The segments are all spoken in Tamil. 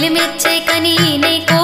కొలిమెచ్చే కనీ నీకు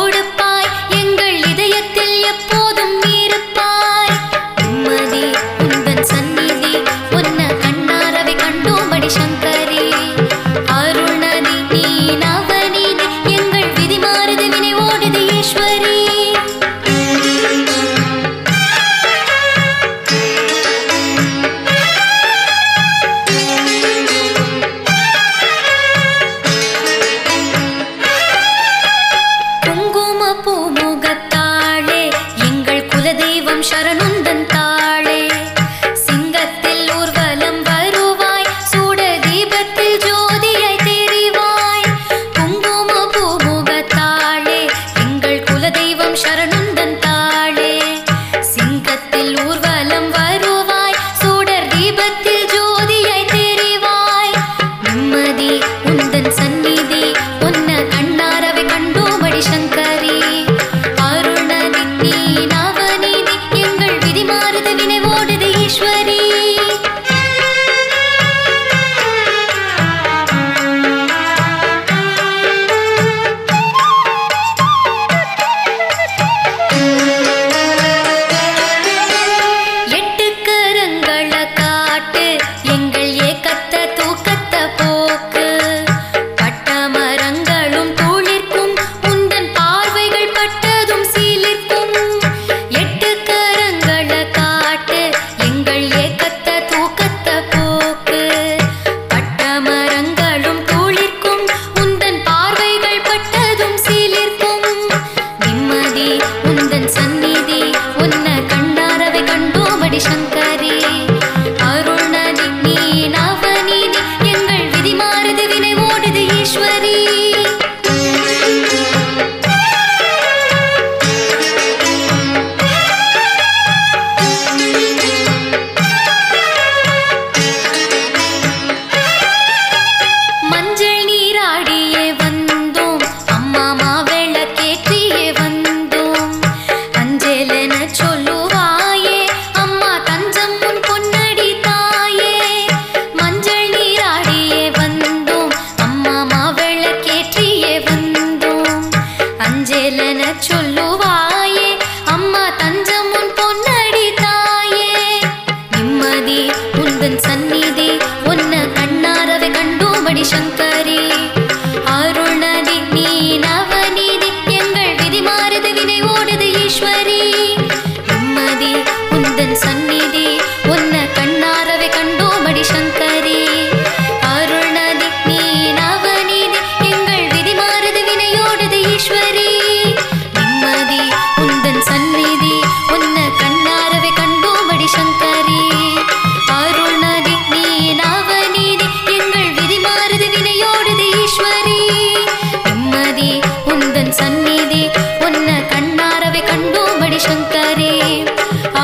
சந்நிதி. உன்ன கண்ணாரவே கண்டோமடி சங்கரே.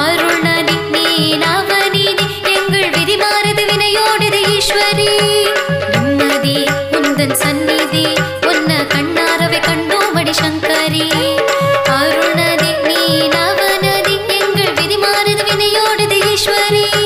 அருணனி நீ நவநீதி எங்கள் விதி மாறுது வினையோடுது ஈஸ்வரி. நிம்மதி உந்தன் சந்நிதி உன்ன கண்ணாரவே கண்டோமடி சங்கரே. அருணதி நீ நவநதி எங்கள் விதி மாறுது வினையோடுது ஈஸ்வரி.